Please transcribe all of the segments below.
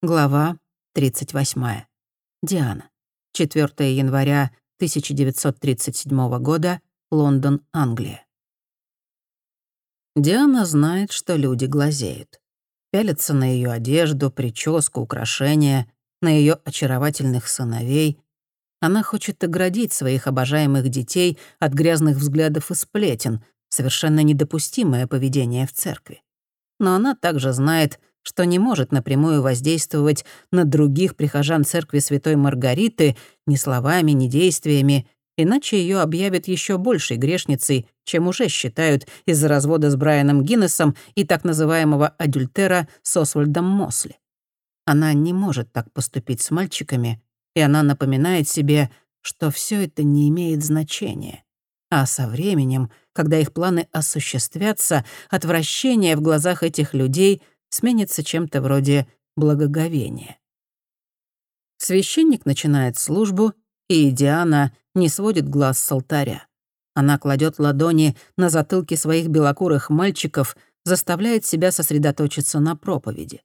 Глава 38. Диана. 4 января 1937 года. Лондон, Англия. Диана знает, что люди глазеют. Пялятся на ее одежду, прическу, украшения, на ее очаровательных сыновей. Она хочет оградить своих обожаемых детей от грязных взглядов и сплетен, совершенно недопустимое поведение в церкви. Но она также знает, что не может напрямую воздействовать на других прихожан церкви Святой Маргариты ни словами, ни действиями, иначе ее объявят еще большей грешницей, чем уже считают из-за развода с Брайаном Гиннесом и так называемого адюльтера с Освальдом Мосли. Она не может так поступить с мальчиками, и она напоминает себе, что все это не имеет значения. А со временем, когда их планы осуществятся, отвращение в глазах этих людей — сменится чем-то вроде благоговения. Священник начинает службу, и Диана не сводит глаз с алтаря. Она кладет ладони на затылки своих белокурых мальчиков, заставляет себя сосредоточиться на проповеди.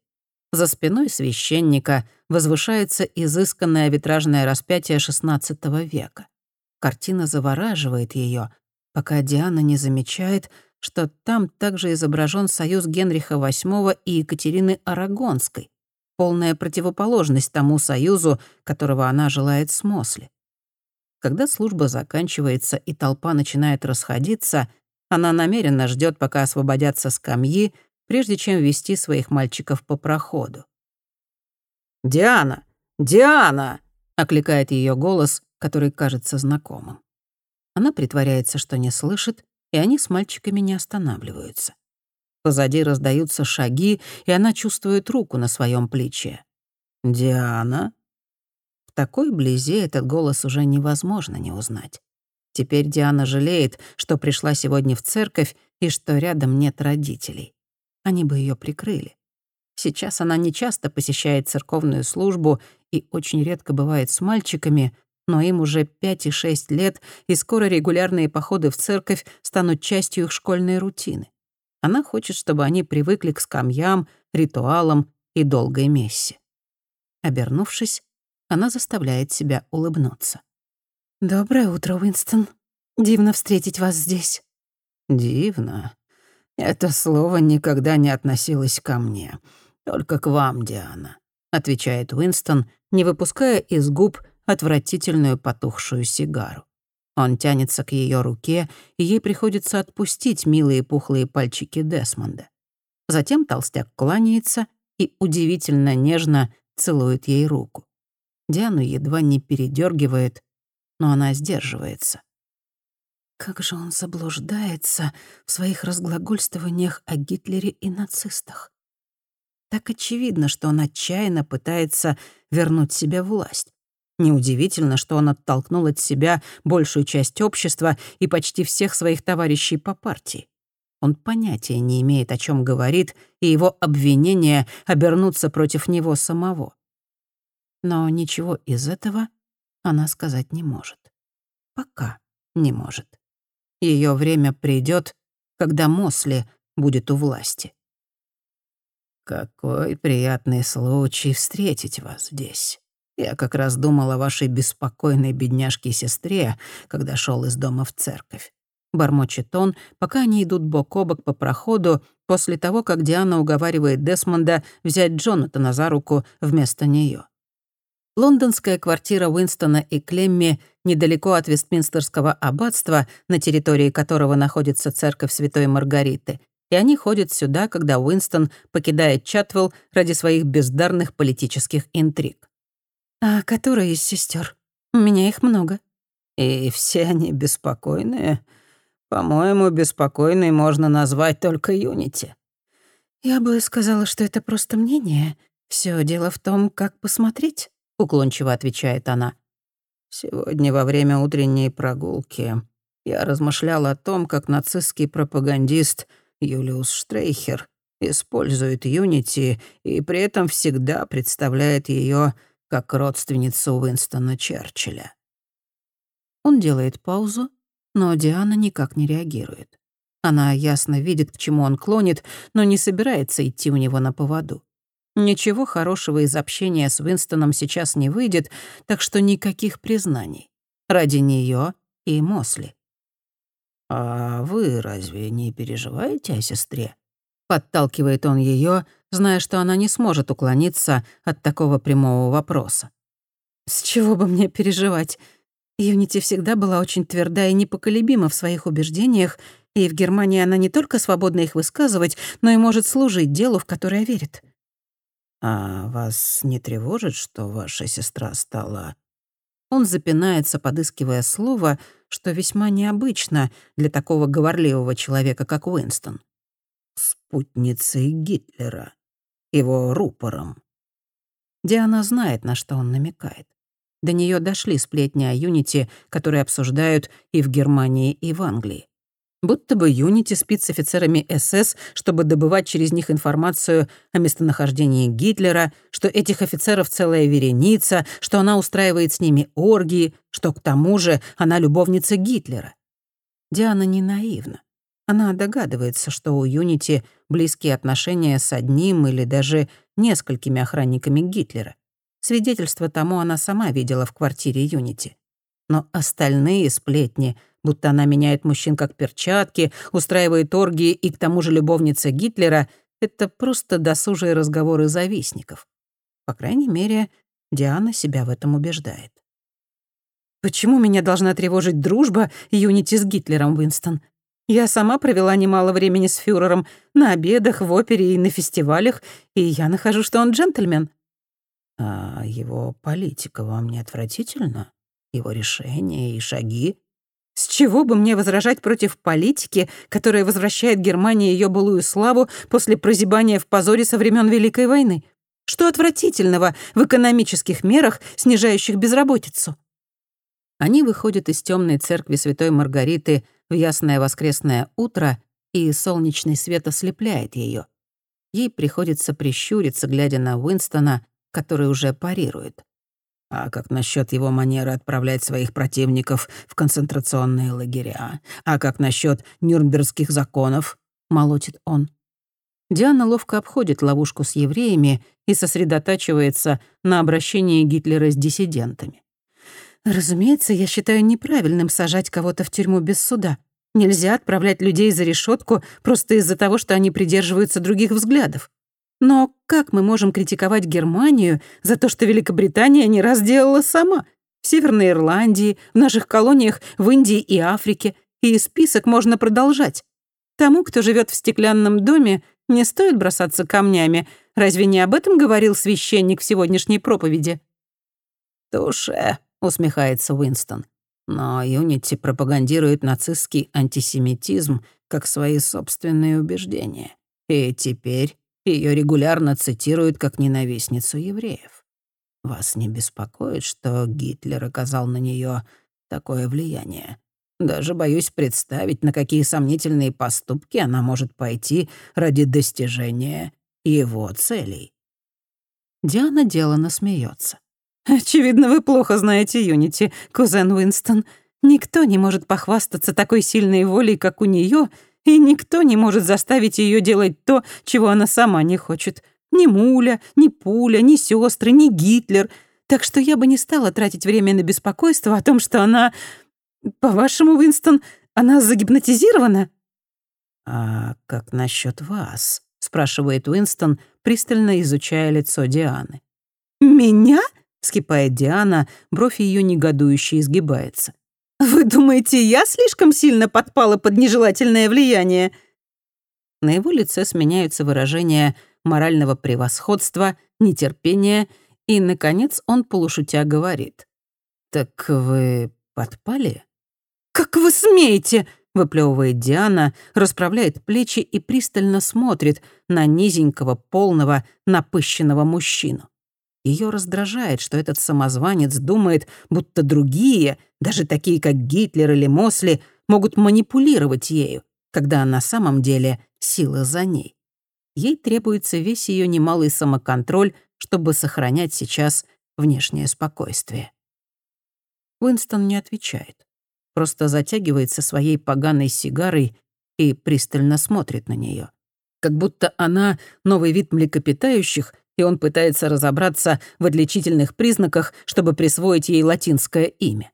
За спиной священника возвышается изысканное витражное распятие XVI века. Картина завораживает ее, пока Диана не замечает, что там также изображен союз Генриха VIII и Екатерины Арагонской, полная противоположность тому союзу, которого она желает с Мосли. Когда служба заканчивается и толпа начинает расходиться, она намеренно ждет, пока освободятся скамьи, прежде чем вести своих мальчиков по проходу. «Диана! Диана!» — окликает ее голос, который кажется знакомым. Она притворяется, что не слышит, и они с мальчиками не останавливаются. Позади раздаются шаги, и она чувствует руку на своем плече. «Диана?» В такой близи этот голос уже невозможно не узнать. Теперь Диана жалеет, что пришла сегодня в церковь и что рядом нет родителей. Они бы ее прикрыли. Сейчас она не часто посещает церковную службу и очень редко бывает с мальчиками, но им уже пять и шесть лет, и скоро регулярные походы в церковь станут частью их школьной рутины. Она хочет, чтобы они привыкли к скамьям, ритуалам и долгой мессе. Обернувшись, она заставляет себя улыбнуться. «Доброе утро, Уинстон. Дивно встретить вас здесь». «Дивно? Это слово никогда не относилось ко мне. Только к вам, Диана», — отвечает Уинстон, не выпуская из губ отвратительную потухшую сигару. Он тянется к ее руке, и ей приходится отпустить милые пухлые пальчики Десмонда. Затем толстяк кланяется и удивительно нежно целует ей руку. Диану едва не передергивает, но она сдерживается. Как же он заблуждается в своих разглагольствованиях о Гитлере и нацистах. Так очевидно, что он отчаянно пытается вернуть себе власть. Неудивительно, что он оттолкнул от себя большую часть общества и почти всех своих товарищей по партии. Он понятия не имеет, о чем говорит, и его обвинения обернутся против него самого. Но ничего из этого она сказать не может. Пока не может. Ее время придет, когда Мосли будет у власти. «Какой приятный случай встретить вас здесь», я как раз думал о вашей беспокойной бедняжке-сестре, когда шел из дома в церковь. Бормочет он, пока они идут бок о бок по проходу, после того, как Диана уговаривает Десмонда взять Джонатана за руку вместо нее. Лондонская квартира Уинстона и Клемми недалеко от Вестминстерского аббатства, на территории которого находится церковь Святой Маргариты, и они ходят сюда, когда Уинстон покидает Чатвелл ради своих бездарных политических интриг. «А которая из сестер? У меня их много». «И все они беспокойные? По-моему, беспокойной можно назвать только Юнити». «Я бы сказала, что это просто мнение. Все дело в том, как посмотреть», — уклончиво отвечает она. «Сегодня во время утренней прогулки я размышлял о том, как нацистский пропагандист Юлиус Штрейхер использует Юнити и при этом всегда представляет ее как родственницу Уинстона Черчилля. Он делает паузу, но Диана никак не реагирует. Она ясно видит, к чему он клонит, но не собирается идти у него на поводу. Ничего хорошего из общения с Уинстоном сейчас не выйдет, так что никаких признаний. Ради нее и Мосли. «А вы разве не переживаете о сестре?» Подталкивает он ее, зная, что она не сможет уклониться от такого прямого вопроса. «С чего бы мне переживать? Юнити всегда была очень тверда и непоколебима в своих убеждениях, и в Германии она не только свободна их высказывать, но и может служить делу, в которое верит. «А вас не тревожит, что ваша сестра стала...» Он запинается, подыскивая слово, что весьма необычно для такого говорливого человека, как Уинстон. «Спутницей Гитлера, его рупором». Диана знает, на что он намекает. До нее дошли сплетни о Юнити, которые обсуждают и в Германии, и в Англии. Будто бы Юнити спит с офицерами СС, чтобы добывать через них информацию о местонахождении Гитлера, что этих офицеров целая вереница, что она устраивает с ними оргии, что к тому же она любовница Гитлера. Диана не наивна. Она догадывается, что у Юнити близкие отношения с одним или даже несколькими охранниками Гитлера. Свидетельство тому она сама видела в квартире Юнити. Но остальные сплетни — будто она меняет мужчин как перчатки, устраивает оргии и к тому же любовница Гитлера — это просто досужие разговоры завистников. По крайней мере, Диана себя в этом убеждает. «Почему меня должна тревожить дружба Юнити с Гитлером, Уинстон? Я сама провела немало времени с фюрером на обедах, в опере и на фестивалях, и я нахожу, что он джентльмен». «А его политика вам не отвратительна? Его решения и шаги?» С чего бы мне возражать против политики, которая возвращает Германии ее былую славу после прозябания в позоре со времен Великой войны? Что отвратительного в экономических мерах, снижающих безработицу? Они выходят из темной церкви Святой Маргариты в ясное воскресное утро, и солнечный свет ослепляет ее. Ей приходится прищуриться, глядя на Уинстона, который уже парирует. А как насчет его манеры отправлять своих противников в концентрационные лагеря? А как насчет нюрнбергских законов? Молотит он. Диана ловко обходит ловушку с евреями и сосредотачивается на обращении Гитлера с диссидентами. Разумеется, я считаю неправильным сажать кого-то в тюрьму без суда. Нельзя отправлять людей за решетку просто из-за того, что они придерживаются других взглядов. Но как мы можем критиковать Германию за то, что Великобритания не раз делала сама? В Северной Ирландии, в наших колониях в Индии и Африке. И список можно продолжать. Тому, кто живет в стеклянном доме, не стоит бросаться камнями. Разве не об этом говорил священник в сегодняшней проповеди? «Туше», — усмехается Уинстон. Но Юнити пропагандирует нацистский антисемитизм как свои собственные убеждения. И теперь ее регулярно цитируют как ненавистницу евреев. Вас не беспокоит, что Гитлер оказал на нее такое влияние? Даже боюсь представить, на какие сомнительные поступки она может пойти ради достижения его целей. Диана делано смеется. «Очевидно, вы плохо знаете Юнити, кузен Уинстон. Никто не может похвастаться такой сильной волей, как у нее, и никто не может заставить ее делать то, чего она сама не хочет. Ни Муля, ни Пуля, ни сестры, ни Гитлер. Так что я бы не стала тратить время на беспокойство о том, что она... По-вашему, Уинстон, она загипнотизирована?» «А как насчет вас?» — спрашивает Уинстон, пристально изучая лицо Дианы. «Меня?» — вскипает Диана, бровь ее негодующе изгибается. «Вы думаете, я слишком сильно подпала под нежелательное влияние?» На его лице сменяются выражения морального превосходства, нетерпения, и, наконец, он полушутя говорит. «Так вы подпали?» «Как вы смеете?» — выплевывает Диана, расправляет плечи и пристально смотрит на низенького, полного, напыщенного мужчину. Ее раздражает, что этот самозванец думает, будто другие, даже такие как Гитлер или Мосли, могут манипулировать ею, когда на самом деле сила за ней. Ей требуется весь ее немалый самоконтроль, чтобы сохранять сейчас внешнее спокойствие. Уинстон не отвечает, просто затягивается своей поганой сигарой и пристально смотрит на нее, как будто она новый вид млекопитающих, и он пытается разобраться в отличительных признаках, чтобы присвоить ей латинское имя.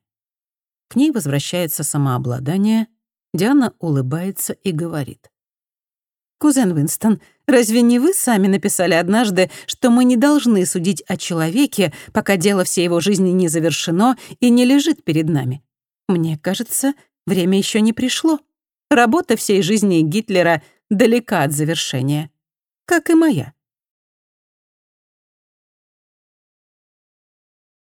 К ней возвращается самообладание, Диана улыбается и говорит. «Кузен Уинстон, разве не вы сами написали однажды, что мы не должны судить о человеке, пока дело всей его жизни не завершено и не лежит перед нами? Мне кажется, время еще не пришло. Работа всей жизни Гитлера далека от завершения. Как и моя.